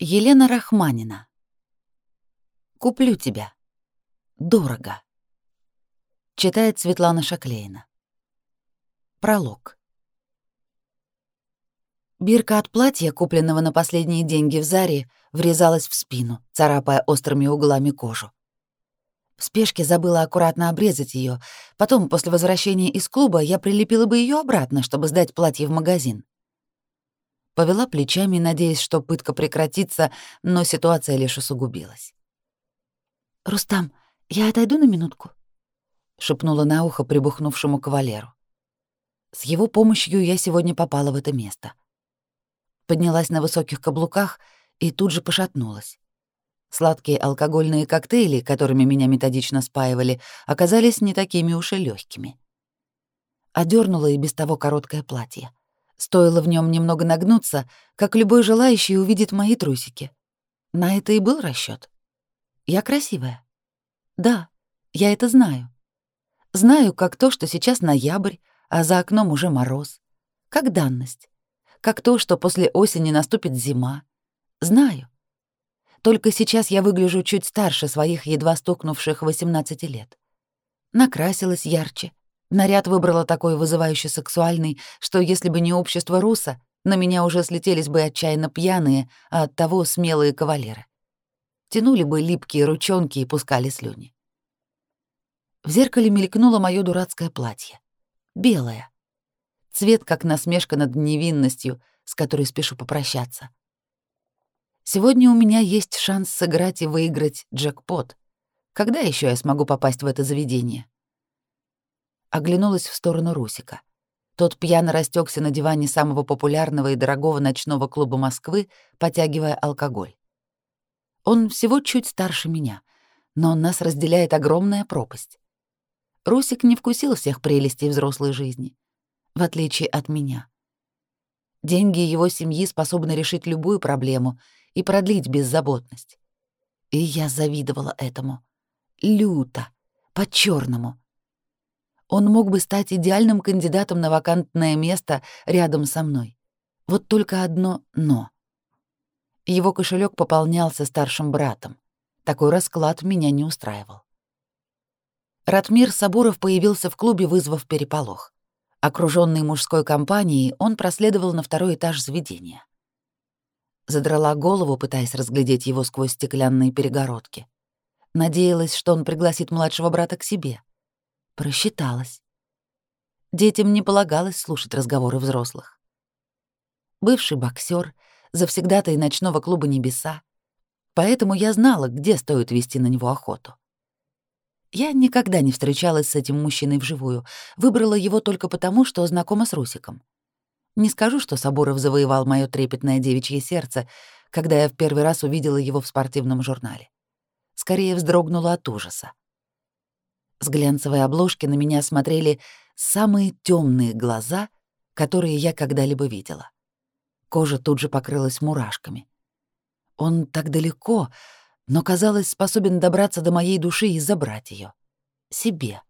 Елена Рахманина. Куплю тебя. Дорого. Читает Светлана Шаклейна. Пролог. Бирка от платья, купленного на последние деньги в Заре, врезалась в спину, царапая острыми углами кожу. В спешке забыла аккуратно обрезать ее. Потом, после возвращения из клуба, я прилепила бы ее обратно, чтобы сдать платье в магазин. Повела плечами, надеясь, что пытка прекратится, но ситуация лишь усугубилась. «Рустам, я отойду на минутку?» — шепнула на ухо прибухнувшему кавалеру. С его помощью я сегодня попала в это место. Поднялась на высоких каблуках и тут же пошатнулась. Сладкие алкогольные коктейли, которыми меня методично спаивали, оказались не такими уж и легкими. Одернула и без того короткое платье. Стоило в нем немного нагнуться, как любой желающий увидит мои трусики. На это и был расчет. Я красивая. Да, я это знаю. Знаю, как то, что сейчас ноябрь, а за окном уже мороз. Как данность. Как то, что после осени наступит зима. Знаю. Только сейчас я выгляжу чуть старше своих едва стукнувших 18 лет. Накрасилась ярче, Наряд выбрала такой вызывающе сексуальный, что если бы не общество Руса, на меня уже слетелись бы отчаянно пьяные, а оттого смелые кавалеры. Тянули бы липкие ручонки и пускали слюни. В зеркале мелькнуло мое дурацкое платье. Белое. Цвет, как насмешка над невинностью, с которой спешу попрощаться. Сегодня у меня есть шанс сыграть и выиграть джекпот. Когда еще я смогу попасть в это заведение? Оглянулась в сторону Русика. Тот пьяно растекся на диване самого популярного и дорогого ночного клуба Москвы, потягивая алкоголь. Он всего чуть старше меня, но нас разделяет огромная пропасть. Русик не вкусил всех прелестей взрослой жизни, в отличие от меня. Деньги его семьи способны решить любую проблему и продлить беззаботность. И я завидовала этому. Люто, по-черному. Он мог бы стать идеальным кандидатом на вакантное место рядом со мной. Вот только одно «но». Его кошелек пополнялся старшим братом. Такой расклад меня не устраивал. Ратмир Сабуров появился в клубе, вызвав переполох. Окруженный мужской компанией, он проследовал на второй этаж заведения. Задрала голову, пытаясь разглядеть его сквозь стеклянные перегородки. Надеялась, что он пригласит младшего брата к себе. Просчиталась. Детям не полагалось слушать разговоры взрослых. Бывший боксер, завсегдатый ночного клуба «Небеса», поэтому я знала, где стоит вести на него охоту. Я никогда не встречалась с этим мужчиной вживую, выбрала его только потому, что знакома с Русиком. Не скажу, что Сабуров завоевал мое трепетное девичье сердце, когда я в первый раз увидела его в спортивном журнале. Скорее вздрогнула от ужаса. С глянцевой обложки на меня смотрели самые темные глаза, которые я когда-либо видела. Кожа тут же покрылась мурашками. Он так далеко, но, казалось, способен добраться до моей души и забрать ее Себе.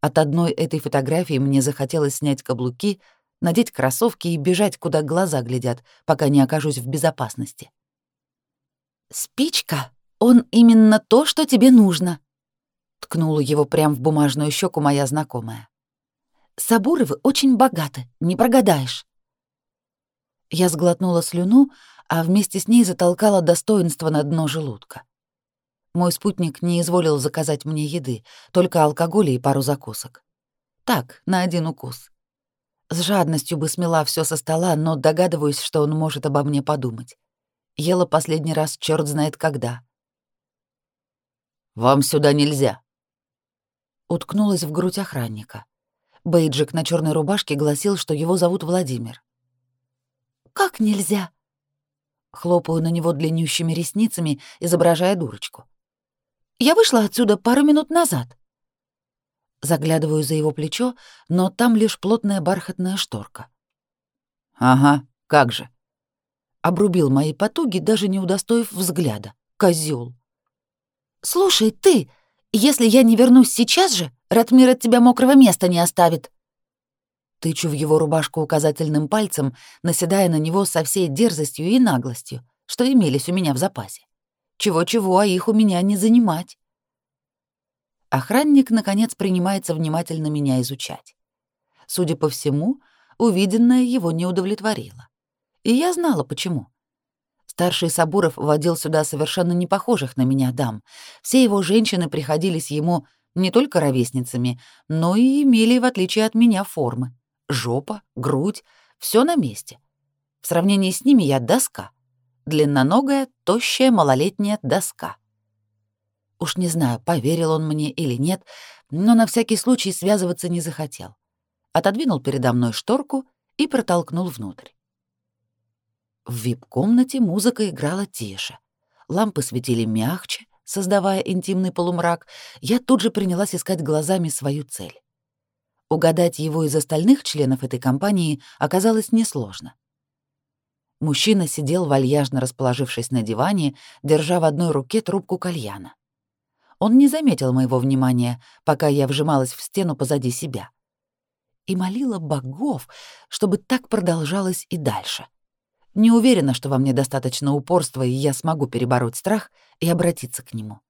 От одной этой фотографии мне захотелось снять каблуки, надеть кроссовки и бежать, куда глаза глядят, пока не окажусь в безопасности. «Спичка, он именно то, что тебе нужно», Ткнула его прямо в бумажную щеку моя знакомая. «Сабуровы очень богаты, не прогадаешь». Я сглотнула слюну, а вместе с ней затолкала достоинство на дно желудка. Мой спутник не изволил заказать мне еды, только алкоголь и пару закусок. Так, на один укус. С жадностью бы смела все со стола, но догадываюсь, что он может обо мне подумать. Ела последний раз черт знает когда. «Вам сюда нельзя», уткнулась в грудь охранника. Бейджик на черной рубашке гласил, что его зовут Владимир. «Как нельзя?» Хлопаю на него длиннющими ресницами, изображая дурочку. «Я вышла отсюда пару минут назад». Заглядываю за его плечо, но там лишь плотная бархатная шторка. «Ага, как же». Обрубил мои потуги, даже не удостоив взгляда. Козёл. «Слушай, ты!» Если я не вернусь сейчас же, Ратмир от тебя мокрого места не оставит. Тычу в его рубашку указательным пальцем, наседая на него со всей дерзостью и наглостью, что имелись у меня в запасе. Чего-чего, а их у меня не занимать. Охранник, наконец, принимается внимательно меня изучать. Судя по всему, увиденное его не удовлетворило. И я знала, почему. Старший Сабуров водил сюда совершенно не похожих на меня дам. Все его женщины приходились ему не только ровесницами, но и имели, в отличие от меня, формы. Жопа, грудь — все на месте. В сравнении с ними я доска. Длинноногая, тощая малолетняя доска. Уж не знаю, поверил он мне или нет, но на всякий случай связываться не захотел. Отодвинул передо мной шторку и протолкнул внутрь. В вип-комнате музыка играла тише. Лампы светили мягче, создавая интимный полумрак. Я тут же принялась искать глазами свою цель. Угадать его из остальных членов этой компании оказалось несложно. Мужчина сидел вальяжно расположившись на диване, держа в одной руке трубку кальяна. Он не заметил моего внимания, пока я вжималась в стену позади себя. И молила богов, чтобы так продолжалось и дальше. — не уверена, что во мне достаточно упорства, и я смогу перебороть страх и обратиться к нему.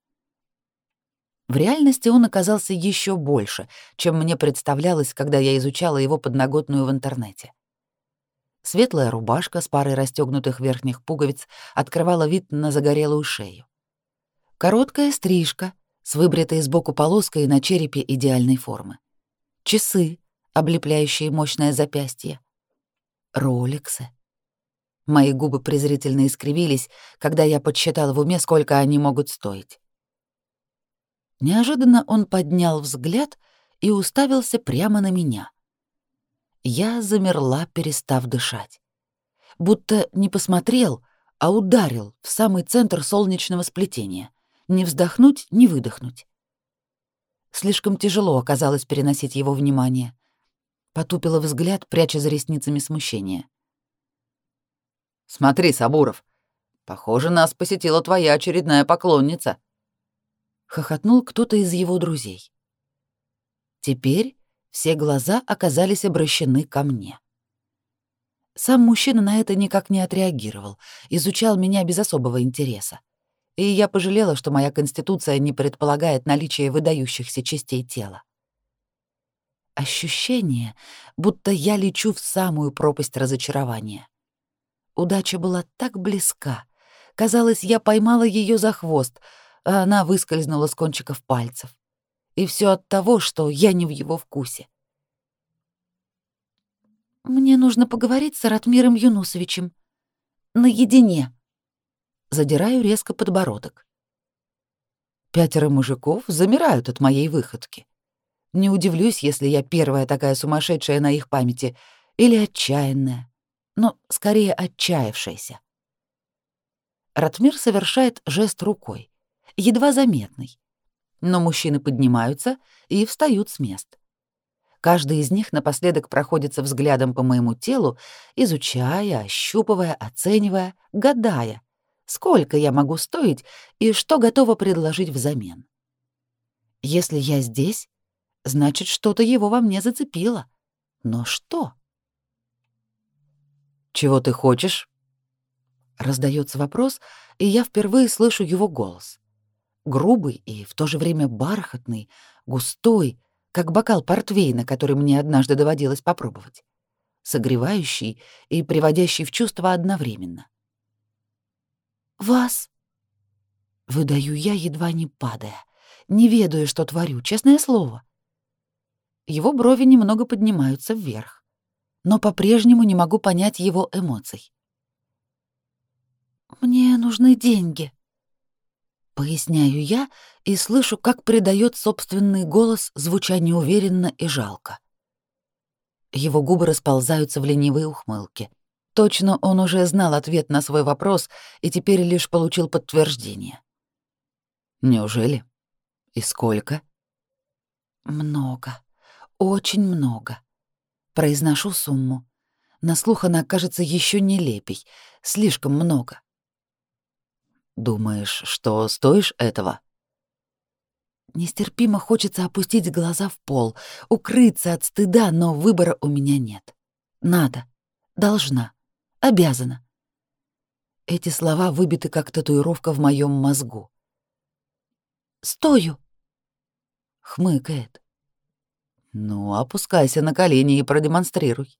В реальности он оказался еще больше, чем мне представлялось, когда я изучала его подноготную в интернете. Светлая рубашка с парой расстегнутых верхних пуговиц открывала вид на загорелую шею. Короткая стрижка с выбритой сбоку полоской на черепе идеальной формы. Часы, облепляющие мощное запястье. Роликсы. Мои губы презрительно искривились, когда я подсчитала в уме, сколько они могут стоить. Неожиданно он поднял взгляд и уставился прямо на меня. Я замерла, перестав дышать. Будто не посмотрел, а ударил в самый центр солнечного сплетения. Не вздохнуть, не выдохнуть. Слишком тяжело оказалось переносить его внимание. Потупила взгляд, пряча за ресницами смущение. Смотри, Сабуров, похоже, нас посетила твоя очередная поклонница. Хохотнул кто-то из его друзей. Теперь все глаза оказались обращены ко мне. Сам мужчина на это никак не отреагировал, изучал меня без особого интереса. И я пожалела, что моя конституция не предполагает наличие выдающихся частей тела. Ощущение, будто я лечу в самую пропасть разочарования. Удача была так близка. Казалось, я поймала ее за хвост, а она выскользнула с кончиков пальцев. И все от того, что я не в его вкусе. «Мне нужно поговорить с Аратмиром Юнусовичем. Наедине». Задираю резко подбородок. Пятеро мужиков замирают от моей выходки. Не удивлюсь, если я первая такая сумасшедшая на их памяти или отчаянная но скорее отчаявшаяся. Ратмир совершает жест рукой, едва заметный. Но мужчины поднимаются и встают с мест. Каждый из них напоследок проходится взглядом по моему телу, изучая, ощупывая, оценивая, гадая, сколько я могу стоить и что готова предложить взамен. Если я здесь, значит, что-то его во мне зацепило. Но что? «Чего ты хочешь?» Раздается вопрос, и я впервые слышу его голос. Грубый и в то же время бархатный, густой, как бокал портвейна, который мне однажды доводилось попробовать. Согревающий и приводящий в чувство одновременно. «Вас?» Выдаю я, едва не падая, не ведаю, что творю, честное слово. Его брови немного поднимаются вверх но по-прежнему не могу понять его эмоций. «Мне нужны деньги», — поясняю я и слышу, как придает собственный голос, звуча неуверенно и жалко. Его губы расползаются в ленивой ухмылке. Точно он уже знал ответ на свой вопрос и теперь лишь получил подтверждение. «Неужели? И сколько?» «Много. Очень много. Произношу сумму. На слух она кажется еще нелепей. Слишком много. Думаешь, что стоишь этого? Нестерпимо хочется опустить глаза в пол, укрыться от стыда, но выбора у меня нет. Надо. Должна. Обязана. Эти слова выбиты как татуировка в моем мозгу. «Стою!» — хмыкает. «Ну, опускайся на колени и продемонстрируй».